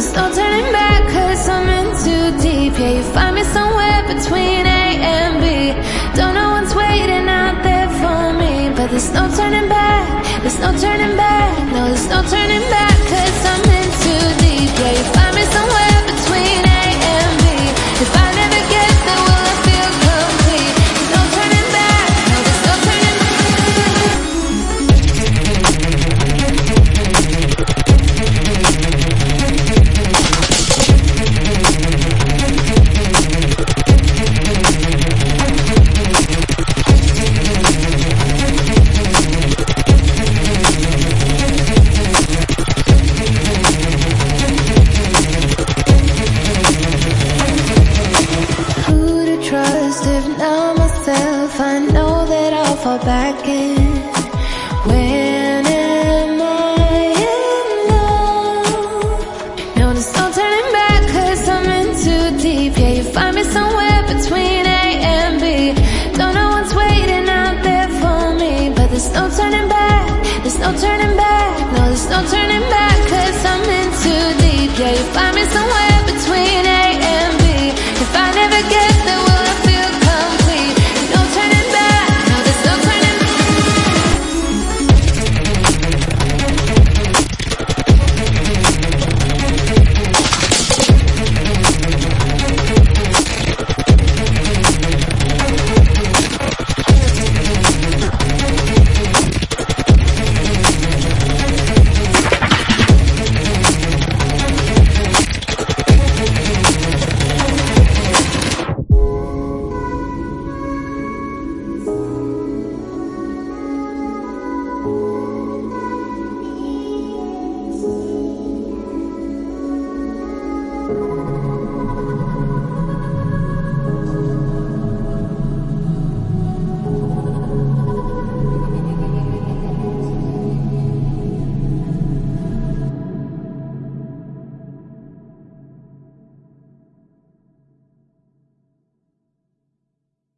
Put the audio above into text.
there's no turning back, cause I'm in too deep. Yeah, you find me somewhere between there's no turning back. There's no turning back. No, there's no turning back, I know that I'll fall back in. When am I in love? No, there's no turning back, cause I'm in too deep. Yeah, you find me somewhere between A and B. Don't know what's waiting out there for me, but there's no turning back. There's no turning back. No, there's no turning back, cause I'm in too deep. Yeah, you find me somewhere